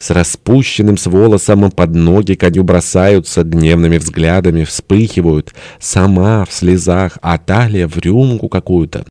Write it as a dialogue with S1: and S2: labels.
S1: с распущенным с волосом под ноги коню бросаются, гневными взглядами вспыхивают. Сама в слезах, а талия в рюмку какую-то.